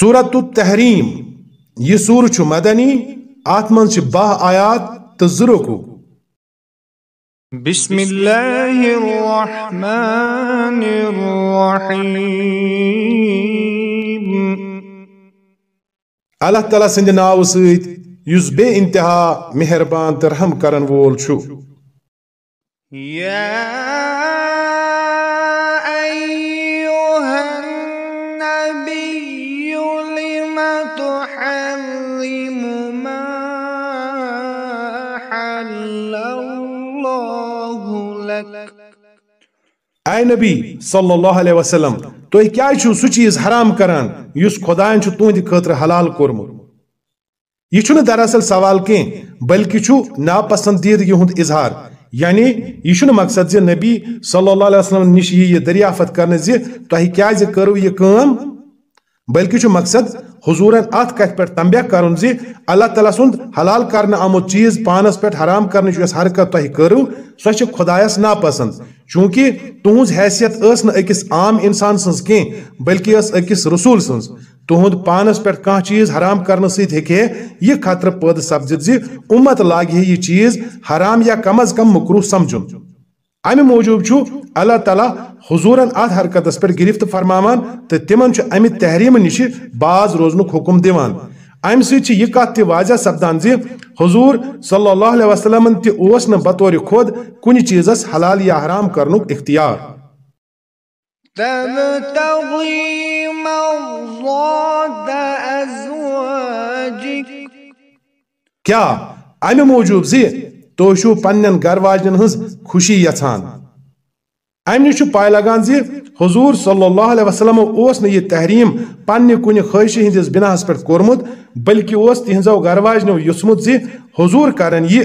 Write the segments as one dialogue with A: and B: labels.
A: صورت التحریم یہ سور چھ مدنی آت من چھ باہ آیات تزرکو
B: بسم اللہ الرحمن الرحیم۔
A: اللہ تعالیٰ سند ناو سید یس بے انتہا مہربان ترحم کرن وول چھو۔
B: یا
A: اے نبی صلی اللہ علیہ وسلم تو کیا چھو سو چیز حرام کران یس خدایان چھو تون دی خطر حلال کرمو یہ چھو دراصل سوال کیں بلکہ چھو ناپسندید یہند اظہار۔ یعنی یہ چھو مقصد زی نبی صلی اللہ علیہ وسلم نش یہ دریافت کرنے زی تو ہی کیا زی کرو یہ کام بلکہ چھو مقصد حضورن ات کت پہ تنبیہ کرن زی اللہ تعالیٰ سند حلال کرنے آمت چیز پانس پہ حرام کرنے چو اس حرکت تو ہی کرو سو چھ خدایس ناپسند۔ چونکہ تہذ حیثیت اس نہ اکس عام انسان سنز کیں بلکہ اس اکس رسول سنز۔ تہد پانس پہ کھانا چیز حرام کرنے ست ہیکے یہ خطر پید سپدت زی امت لاگہ یہ چیز حرام یا کم از کم مکروح سمجھن امہ موجوب اللہ تعالیٰ حضورن ات حرکتس پہ گرفت فرماوان تو تمن امہ تحریم نش باز روزنک حکم دیوان امہ چھِ یہِ کتھ تہِ واضح سپدان زِ حضور صلی اللہ علیہ وسلم تہِ اوس نہٕ بطور خود کُنہِ چیٖزس حلال یا حرام کرنُک اختیار۔
B: تبتغي مرضات
A: کیا امہ موجوب زِ تُہۍ چھِو پننٮ۪ن گھر واجنٮ۪ن ہٕنٛز خوشی یژھان؟ امہ نش پاے لگان حضور صلی اللہ علیہ وسلم اوس نہٕ یہِ تحریم پننہِ کُنہِ خٲہشہِ ہٕنٛدِس بناہس پٮ۪ٹھ کوٚرمُت، بلکہِ اوس تِہنٛزو گھر واجنٮ۪و حضور کرن یہِ۔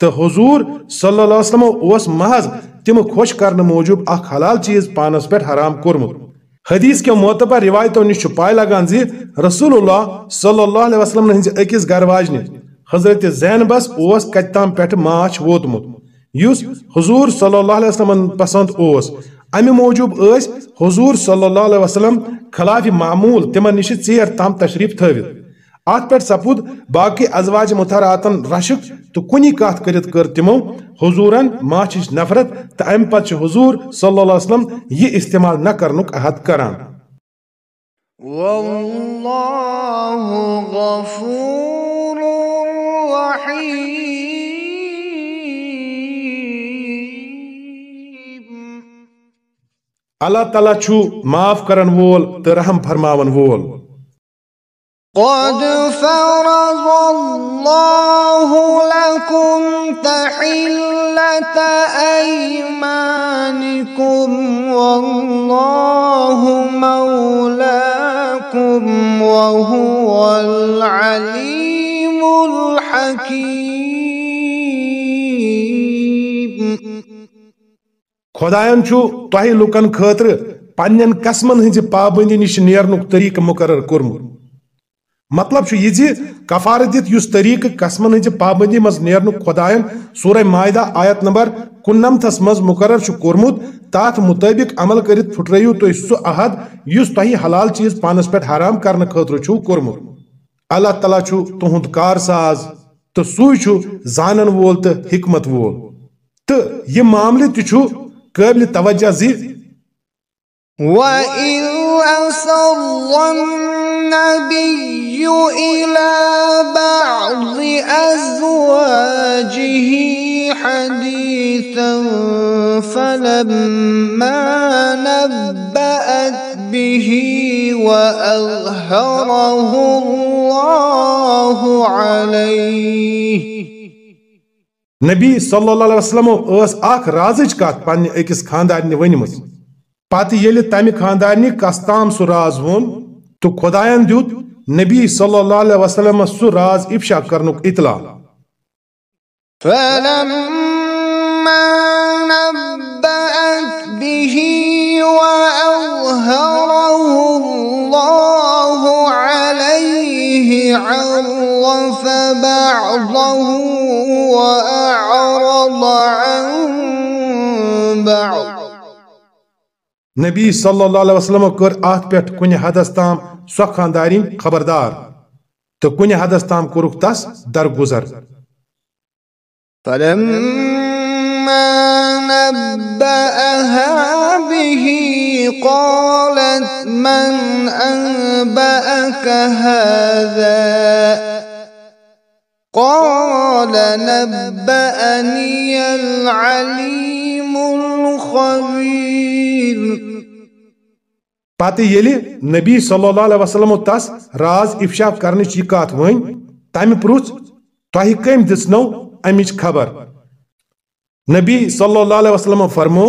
A: تہٕ حضور صلی اللہ علیہ وسلم اوس محض تم خوش کرنے موجوب اخ حلال چیز پانس پہ حرام کورمت۔ حدیث کے معتبر روایتوں نش پائے لگان زی رسول اللہ صلی اللہ علیہ وسلم ہز اکس گھر حضرت زینبس اوس کتام پہ ماچھ ووتمت۔ یس حضور صلی اللہ علیہ وسلم پسند اوس امہ موجوب اس حضور صلی اللہ علیہ وسلم خلاف معمول تمن نش ژیر تام تشریف تھوت ات پہ سپود باقی ازواج متحراتن رشک تو کنی کات کرت کر تمو حضورن ماچش نفرت تو ام پتہ حضور صلی اللہ علیہ وسلم یہ استعمال نہ کرنک عہد کران۔
B: والله غفور
A: اللہ تعالیٰ چھو معاف کرن وول تو رحم فرماون وول۔
B: قد فرض الله لكم تحلة أيمانكم والله مولاكم وهو العليم الحكيم۔
A: خدایان چھو تۄہہِ لُکن خٲطرٕ قسمن ہٕنٛزِ پابندی نِش نیرنُک طریقہٕ مقرر کوٚرمُت مطلب یہ جی، زِ کفارت دِتھ یُس طریقہٕ قسمن ہٕنٛزِ پابندی منٛز نیرنُک خۄدایَن سورہ مائدہ آیت نمبر کُننمتھس منٛز مقرر چھُ کوٚرمُت تتھ مُطٲبق عمل کٔرِتھ پھُٹرٲیِو تُہۍ سُہ عہد یُس تۄہہِ حلال چیٖز پانس پٮ۪ٹھ حرام کرنہٕ خٲطرٕ چھُو کوٚرمُت اللہ تعالیٰ چھُ تُہُنٛد کار ساز تہٕ سُے چھُ زانن وول تہٕ حکمت وول۔ تہٕ یہِ معاملہٕ تہِ چھُ قٲبلِ توجہ زِ
B: وَإِذْ أَسَرَّ النَّبِيُّ إِلَى بَعْضِ أَزْوَاجِهِ حَدِيثًا فَلَمَّا نَبَّأَتْ بِهِ وَأَظْهَرَهُ اللَّهُ عَلَيْهِ
A: نبی صلی اللہ علیہ وسلم اس اخ رازچ کت پنہ أکس خاندارنہِ ؤنمٕژ۔ پتہٕ ییٚلہِ تمہِ خاندارنہِ کس تام سُہ راز ووٚن تہٕ خۄدایَن دیُت نبی صلی اللہ علیہ وسلم سُہ راز افشا کرنُک اطلاع۔
B: فلما نبأت به وأظهره الله عليه عرف بعضه وأعرض
A: نبی صلی اللہ علیہ وسلم کر ات پہ کن حدس تام سو خاندارین خبردار تو کن حدس تام کورک تس درگزر۔
B: فلما نبأها به قالت من أنبأك هذا؟ قال نبأني العليم الخبير.
A: پتہ ییٚلہِ نبی صلی اللہ علیہ وسلم تس راز افشا کرنٕچ یہِ کتھ ؤنۍ تمہِ پرُژھ تۄہہِ کٔمۍ دِژنو امِچ خبر. نبی صلی اللہ علیہ وسلم فرمو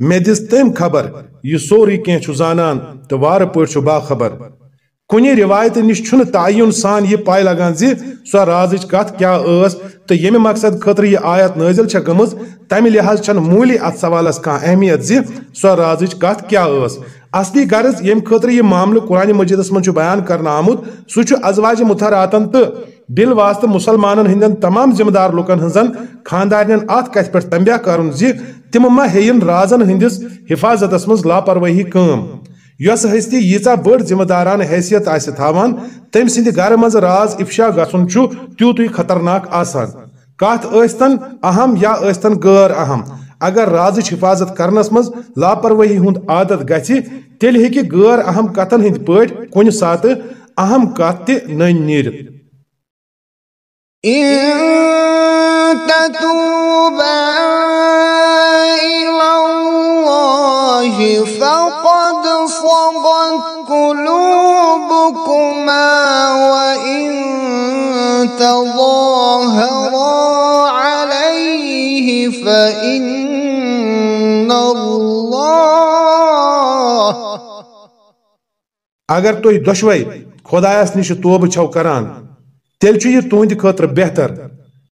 A: مےٚ دِژ تٔمۍ خبر یہِ سورُے کینٛہہ چھُ زانان تہٕ وارٕ پٲٹھۍ چھُ باخبر کُنہِ رِوایتہِ نِش چھُنہٕ تعیُن سان یہِ پاے لگان زِ سۄ رازٕچ کتھ کیٛاہ ٲس تہٕ ییٚمہِ مقصد خٲطرٕ یہِ آیت نٲزِل چھےٚ گٔمٕژ، تمہِ لحاظ چھنہٕ موٗلی اتھ سوالس کانٛہہ اہمیت زِ سۄ رازٕچ کتھ کیٛاہ ٲس۔ اصلی غرض ییٚمہِ خٲطرٕ یہِ معاملہٕ قرآنِ مجیدس منٛز چھُ بیان کرنہٕ آمُت، سُہ چھُ ازواج مُتھراتن تہٕ بِل واسطہٕ مُسلمانن ہٕنٛدٮ۪ن تمام ذمہٕ دار لُکن ہٕنٛزن خاندارنٮ۪ن اتھ کتھِ پٮ۪ٹھ تنبیہ کرُن زِ تِم ما ہیٚیِن رازن ہٕنٛدِس حفاظتس منٛز لاپروٲہی کٲم۔ یۄس ہستی ییٖژاہ بٔڑ ذمہٕ داران حیثیت آسہِ تھاوان تٔمۍ سٕنٛدِ گرٕ منٛز راز افشا گژھُن چھُ تیوٗتٕے خطرناک آسان۔ کتھ ٲسۍتن اہم یا ٲسۍتن غٲر اہم؟ اگر رازٕچ حفاظت کرنس منٛز لاپروٲہی ہُنٛد عادت گژھِ تیٚلہِ ہیٚکہِ غٲر اہم کتھن ہٕنٛدۍ پٲٹھۍ کُنہِ ساتہٕ اہم کتھ تہِ نٔنۍ نیٖرِتھ
B: تتوبا إلى الله فقد صغت قلوبكما وإن تظاهرا عليه فإن الله
A: اگر تُہۍ دۄشوے خۄدایس نِش توبہٕ چھو کران، تیٚلہِ چھُ یہِ تُہنٛدِ خٲطرٕ بہتر۔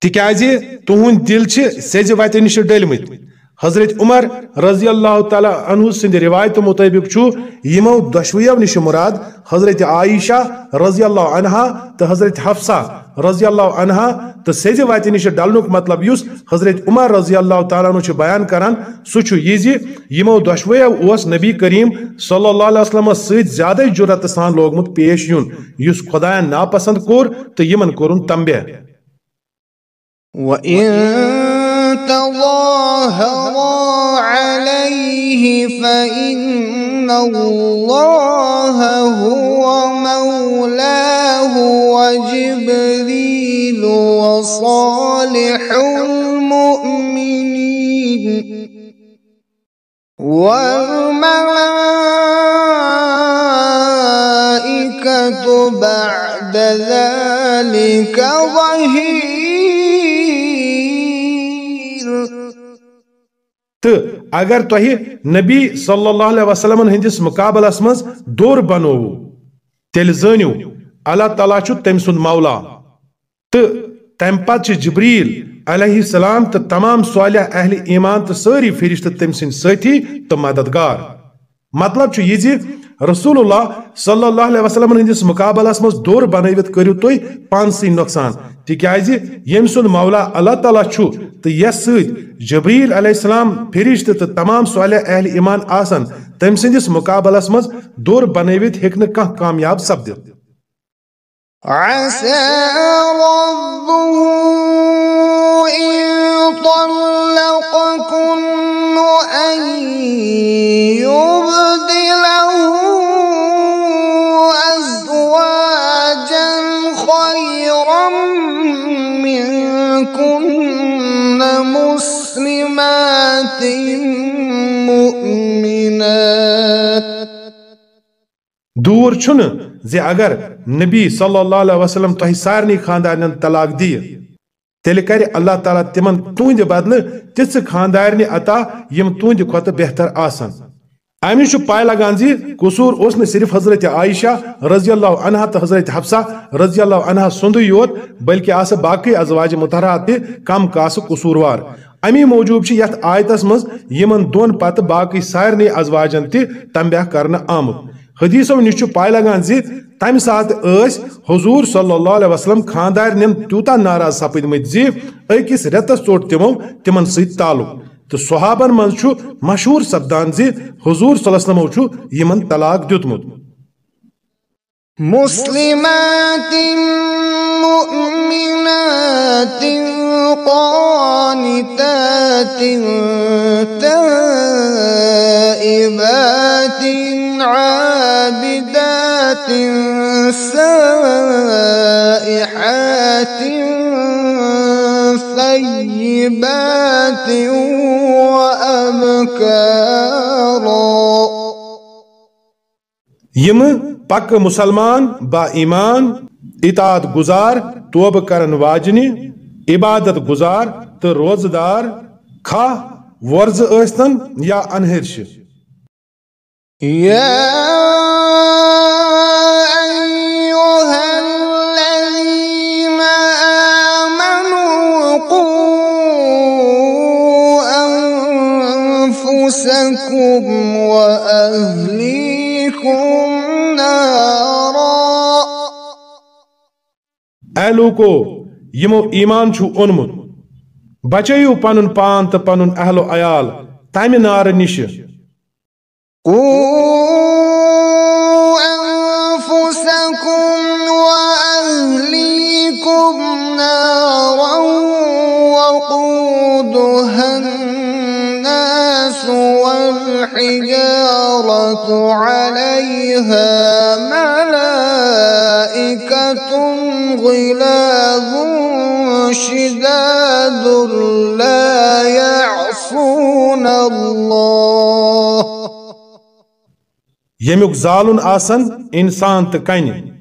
A: تِکیازِ تُہنٛدۍ دِل چھِ سیٚزِ وتہِ نِش ڈٔلمٕتۍ حضرت عمر رضی اللہ تعالیٰ عنہ سٕنٛدِ رِوایتہٕ مُطٲبِق چھُ یِمو دۄشوٕیو نِش مُراد حضرت عائشہ رضی اللہ عنہا تہٕ حضرت حفصہ رضی اللہ عنہا تہٕ سیٚزِ وتہِ نِش ڈلنُک مطلب یُس حضرت عمر رضی اللہ تعالیٰ عنہ چھُ بیان کران سُہ چھُ یہِ زِ یِمو دۄشوٕیو اوس نبی کریم صلی اللہ علیہ وسلمس سۭتۍ زیادَے جُرتہٕ سان لوگمُت پیش یُن یُس خۄدایَن ناپسنٛد کوٚر تہٕ یِمن کوٚرُن تمبے
B: وإن تظاهرا عليه فإن الله هو مولاه وجبريل وصالح المؤمنين والملائكة بعد ذلك ظهير
A: تہٕ اگر تۄہہِ نبی صلی اللہ علیہ وسلم ہٕنٛدِس مُقابلس منٛز دوٚر بنووُ۔ تیٚلہِ زٲنِو اللہ تعالیٰ چھُ تٔمۍ سُنٛد مولا۔ تہٕ تمہِ پتہٕ جبریل علیہ السلام تہٕ تمام صالح اہل ایمان تہٕ سٲری فرشتہٕ تٔمۍ سٕنٛدۍ سٲتھی تہٕ مددگار۔ مطلب چھُ یہِ جی، زِ رسول اللہ صلی اللہ علیہ وسلم ہٕنٛدِس مُقابلس منٛز دوٚر بنٲوِتھ کٔرِو تُہۍ پانسٕے نۄقصان تِکیازِ یم سُنٛد مولا اللہ تعالیٰ چھُ تہٕ یس جبریل علیہ السلام فرشت تو تمام صالح اہل ایمان آسن تٔمۍ سٕنٛدِس مُقابلس منٛز دوٚر کامیاب سپدِتھ
B: عسى ربه إن منكن مسلمات مؤمنات
A: دوٗر چھُنہٕ زِ اگر نبی صلی اللہ علیہ وسلم تۄہہِ سارنٕے خاندارنٮ۪ن طلاق دِیہِ تیٚلہِ کرِ اللہ تعالیٰ تِمن تُہنٛدِ بدلہٕ تِژھٕ خاندارنہِ عطا یِم تُہنٛدِ کھۄتہٕ بہتر آسن۔ امہِ چھُ لگان زِ قصوٗر اوس نہٕ صرف حضرت عائشہ رضی اللہ عنہا تہٕ حضرت حفصہ رضی اللہ عنہا سُنٛدُے یوت، بلکہِ آسہٕ باقٕے ازواج مُتحرات تہِ کم کاسہٕ قصوٗروار۔ امی موٗجوٗب چھِ یتھ آیتس منٛز یِمن دۄن پتہٕ باقٕے سارنٕے ازواجن تہِ تمبیہ کرنہٕ آمُت حدیثو نِش چھُ پاے لگان زِ تمہِ ساتہٕ ٲسۍ حضوٗر صلی اللہ علیہ وسلم خاندارنٮ۪ن تیوٗتاہ ناراض سپٕدمٕتۍ زِ أکِس رٮ۪تس ژوٚٹ تِمو، تِمن سۭتۍ تعلُق۔ تو صحابن من چھو مشہور سپدان زی حضور صلی اللہ علیہ وسلم چھو یمن طلاق دیتمت
B: مسلمات، مؤمنات، قانتات، تائبات، عابدات، سائحات ثيبات وأبكارا.
A: یم پک مسلمان با ایمان اطاعت گزار توب کرن واجنی عبادت گزار تو روزدار کھا ورز استن یا انہرش۔
B: أنفسكم وأهليكم نارا
A: اے لوکو یمو ایمان چھو اونمت بچائیو پنن پان تو پنن اہل و عیال تمہ نار نش۔
B: أنفسكم وأهليكم نارا وقودها والحجارة عليها ملائكة غلاظ شداد لا يعصون الله.
A: یمیک زالن آسن إنسان تو کن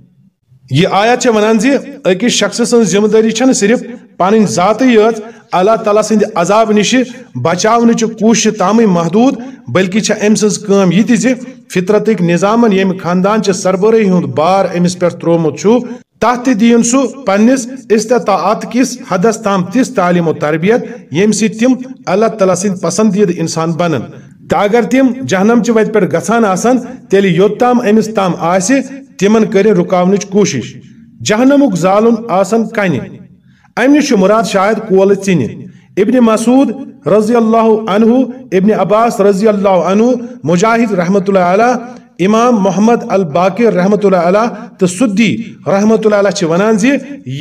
A: یہ آیت چھ ونان زی اکس شخص سن ذمہ داری چھن صرف پنن ذات یت، اللہ تعالیٰ سند عذاب نش بچاون چ کوشش تام محدود بلکہ چھ ام سز کام یہ زی، فطرتک نظامن یم خاندان چ سربراہی ہند بار امس پہ ترومت چھو تحت دین سو پنس استطاعت کس حدس تام تس تعلیم و تربیت، یم سی تم اللہ تعالیٰ سند پسندید انسان بنن۔ تا اگر تم جہنم چہ وت پہ گژھان آسن تیلہِ یوتام امس تام آسہِ، تمن کرن رکاونچ کوشش۔ جہنمک زالن آسن کنہ؟ امہ نش مراد شاید کول ژنہ۔ ابن مسعود رضی اللہ عنہ، ابن عباس رضی اللہ عنہ، مجاہد رحمت اللہ علیہ امام محمد الباقر رحمت اللہ علیہ تو سدی رحمت اللہ علیہ چھ ونان زی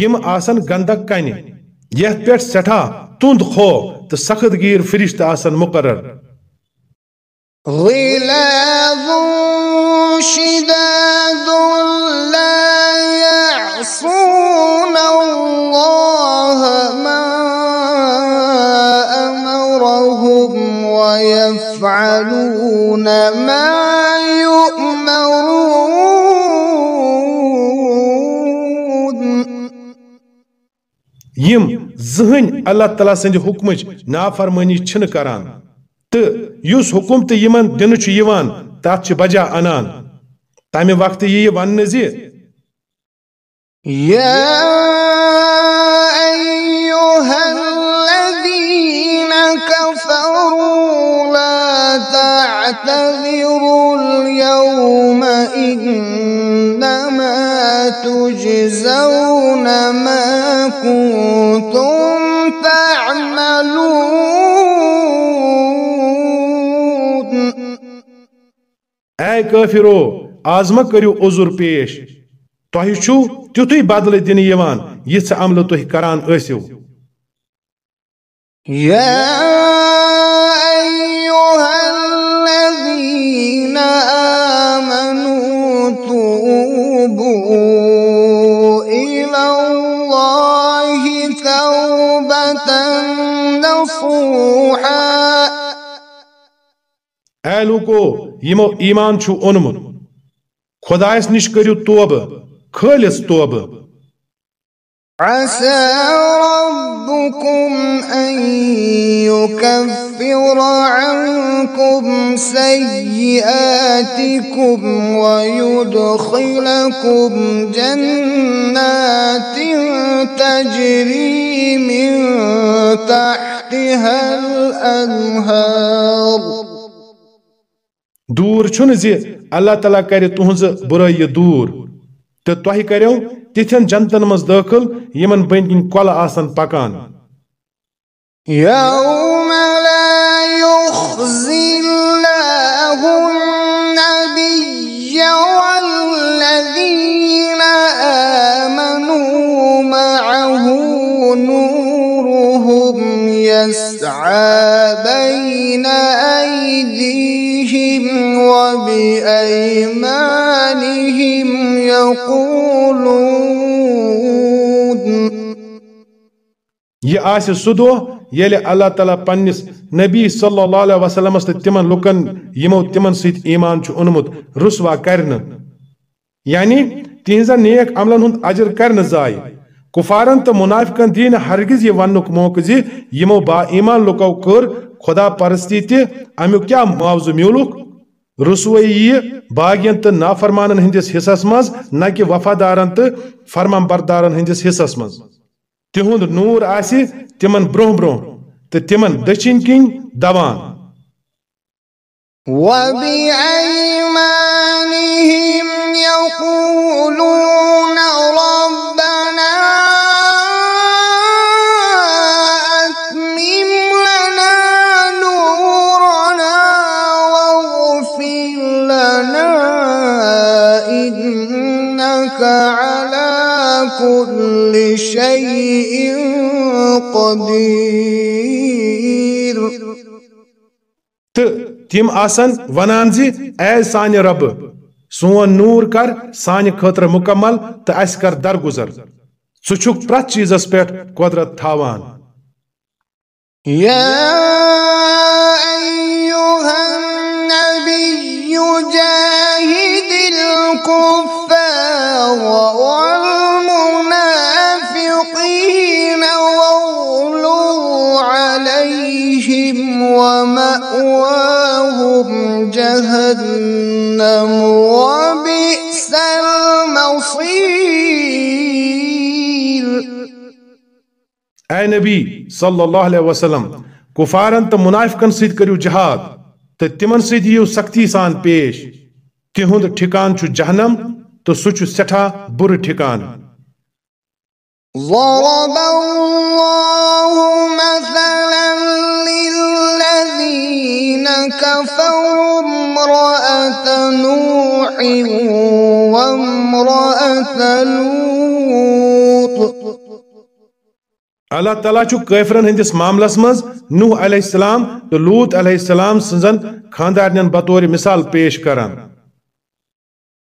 A: یم آسن گندک کنہ۔ یتھ پہ سٹھا تند خو تو سخت گیر فرشت آسن مقرر۔
B: غلاظ شداد لا يعصون الله ما أمرهم ويفعلون ما يؤمرون.
A: یم زہن اللہ تعالیٰ سند حکمچ نافرمانی چھن کران۔ تو یس حکم تو یمن دن چھ یوان تات چھ بجا انان تمہ وقت یہ ون زی
B: يا أيها الذين كفروا لا تعتذروا اليوم إنما تجزون ما كنتم
A: اے کافرو آز ما کریو عذر پیش۔ تہ چھو تیتھے بدلہ دن یژھ عمل تہ کران ٲسِو۔ اے لوکو یمو ایمان چھو اونمت خدایس نش کریو توبہ خالص توبہ
B: عسى ربكم أن يكفر عنكم سيئاتكم ويدخلكم جنات تجري من تحتها الأنهار.
A: دور چھن زی اللہ تعالیٰ کرِ تہنز برائی دور۔ تو تہ کرو تتھن جنتن مز داخل یمن بن کن کل آسن پکان۔
B: يوم لا يخزي الله النبي والذين آمنوا معه نورهم يسعى بين أيديهم وبأيمانهم يقولون.
A: یہ آسہ سہ دہ یل اللہ تعالیٰ پنس نبی صلی اللہ علیہ وسلمس تو تمن لکن یمو تمن ست ایمان چھ اونمت، رسوا کرن یعنی تہذن نیک عملن ہند اجر کرن ضائع کفارن تو منافقن دین ہرگز یہ ونک موقع زی یمو با ایمان لکو کر خدا پرستی تہ، امیک کیا معاوضہ میولک؟ رسوئی یہ باغین تو نافرمانن ہندس حصس مز نہ کہ وفادارن تو فرمان بردارن ہندس حصس مز تہد نور آسی تمن برو برو تو تمن دچن کن دوان۔
B: وبأيمانهم
A: تم آسن ونان زی اے سان رب، سون نور کر سان خطر مکمل تو اس کر درگزر۔ سچک پرت چیزس چیٖزس قدرت قۄدرت تھاوان۔
B: يا
A: اے نبی صلی اللہ علیہ وسلم کفارن تو منافقن سۭتۍ کٔرِو جہاد تہٕ تِمن سۭتۍ یِیِو سختی سان پیش۔ تِہُنٛد ٹھِکان چھُ جہنم تہٕ سُہ چھُ سٮ۪ٹھاہ بُرٕ ٹھِکان۔
B: ضرب الله مثلا للذين كفروا امرأة نوح وامرأة لوط۔
A: اللہ تعالیٰ چھُ کٲفرن ہٕنٛدِس معاملس منٛز نوح علیہ السلام تہٕ لوٗت علیہ السلام سٕنٛزن خانٛدارنٮ۪ن بطور مثال پیش کران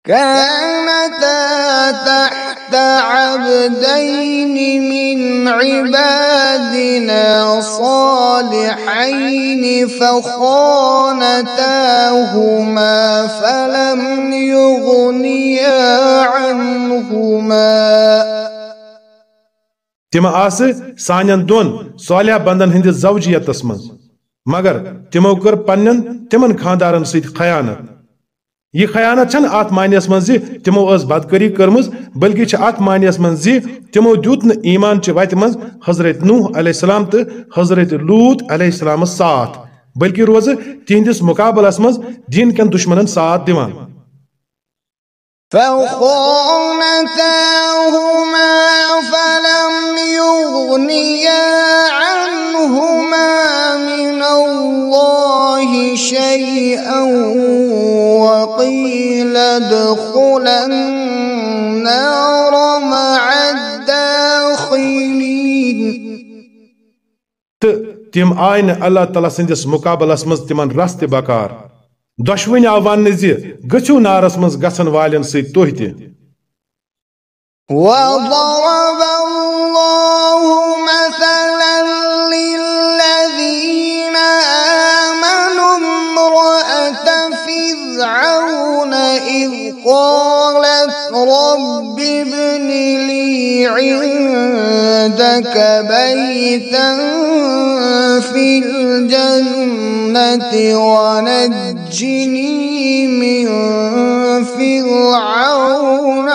B: كانتا تحت عبدين من عبادنا صالحين فخانتاهما فلم يغنيا عنهما.
A: تِم آسہٕ سانٮ۪ن دۄن صالح بندن ہٕنٛدِس زوجیتس منٛز، مگر تِمو کٔر پننٮ۪ن تِمن خانٛدارن سۭتۍ خیانت۔ یہ خیانت چھن ات معنیس من زِ تِمو ٲس بدکٲری کٔرمٕژ ات معنیس من زِ تِمو دیُت نہٕ ایمان چہِ وتہِ منٛز حضرت نوح علیہ السلام تہٕ حضرت لوٗت علیہ السلامس ساتھ، بلکہِ روزٕ تِہنٛدِس مُقابلس منٛز دین کٮ۪ن دُشمنن ساتھ دِوان۔
B: فخانتاهما يغنيا عنهما من الله شيئا وقيل ادخلا النار مع الداخلين.
A: تم آين الله تعالى سندس مقابل اسمز تمن راست بكار دشوين آوان نزي گچو نار اسمز گسن والين سي توهتي
B: وضرب رب ابن لي عندك بيتا في الجنة ونجني من فرعون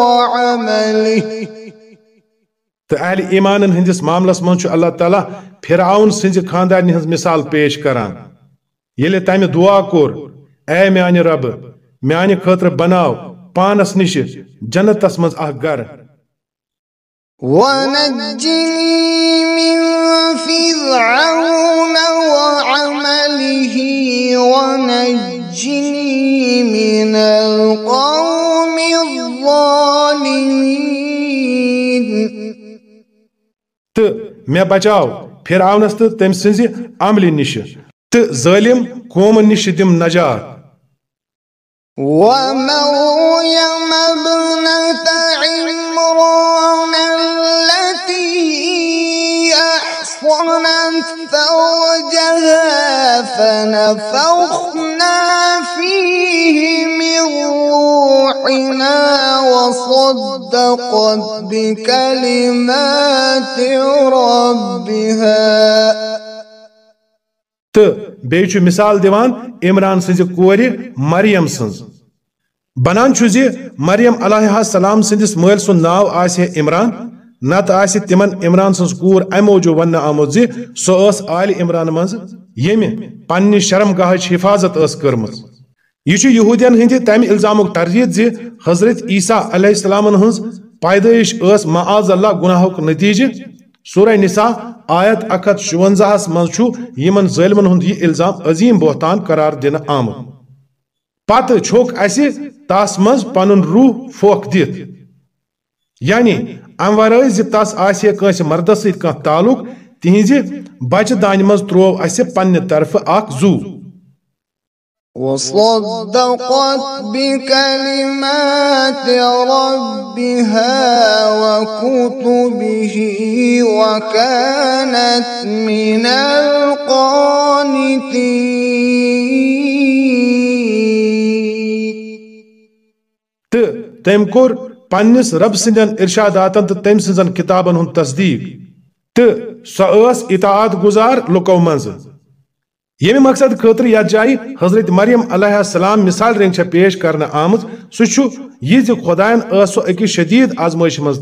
B: وعمله
A: تہٕ اہل ایمانن ہٕنٛدِس معاملس منٛز چھُ اللہ تعالیٰ فرعون سٕنٛزِ خانٛدارنہِ ہٕنٛز مثال پیش کران۔ ییٚلہِ تمہِ دعا کوٚر، اے میانہِ ربہٕ میانہِ خٲطرٕ بناو پانس نِش جنتس گرٕ
B: ونجني من فرعون وعمله ونجني من القوم الظالمين۔
A: تہٕ مےٚ بچاو پھراونس تہٕ تٔمۍ سٕنزِ عملہِ نِشہِ تہٕ ظٲلِم قومن نِشہِ دِم نجات۔
B: ومريم ابنة عمران التي أحصنت فرجها فنفخنا فيه من روحنا وصدقت بكلمات ربها.
A: تہٕ بیٚیہِ چھُ مِثال دِوان عمران سٕنزِ کورِ مریم سٕنز بنان چھُ زِ مریم علیہ السلام سٕنٛدِس مٲلۍ سُنٛد ناو آسہِ ہے عمران نتہٕ آسہِ تِمن عمران سٕنٛز کوٗر امہِ موٗجوٗب وننہٕ آمُت زِ سۄ ٲس آلہِ عمران منٛز ییٚمہِ پننہِ شرم گاہٕچ حفاظت ٲس کٔرمٕژ یہ چھُ یہودین ہٕنٛدِ تمہِ الزامُک تردید زِ حضرت عیسیٰ علیہ السلامن ہٕنٛز پیدٲئش ٲس معاذ اللہ گناہُک نتیجہٕ سورہ نساء آیت اکت ہتھ شُونزاہس منٛز چھُ یِمن ظٲلمن ہُنٛد الزام عظیم بہتان قرار دِنہٕ آمد۔ پتہٕ چھوک اسہِ تس منٛز پنن روح پھوکھ دِتھ یعنی امہِ ورٲے زِ تس آسہِ کٲنٛسہِ مردس سۭتۍ کانٛہہ تعلق، تِہنٛزِ بچہِ دانہِ منٛز تروو اسہِ پننہِ طرفہٕ اکھ زو۔
B: وصدقت بكلمات ربها وكتبه وكانت من القانتين.
A: تہٕ تٔمۍ کوٚر پننِس رب سٕنٛدٮ۪ن ارشاداتن تہٕ تٔمۍ سٕنٛزن کتابن ہُنٛد تصدیق تہٕ سۄ ٲس اطاعت گزار لُکو منٛزٕ ییٚمہِ مقصد خاطر یا جایہِ حضرت مریم علیہ السلام مثال رنگ چھےٚ پیش کرنے آمد سُہ چھُ یہِ زِ خۄدایَن ٲس سۄ أکِس شدیٖد آزمٲیشہِ منٛز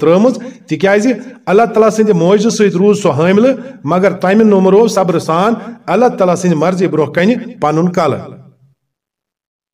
A: اللہ تعالیٰ سٕنٛدِ موجہ سۭتۍ روز سو حامل مگر تمہ نومرو صبر سان اللہ تعالیٰ سٕنٛدِ مرضی برونٛہہ کنہِ پنُن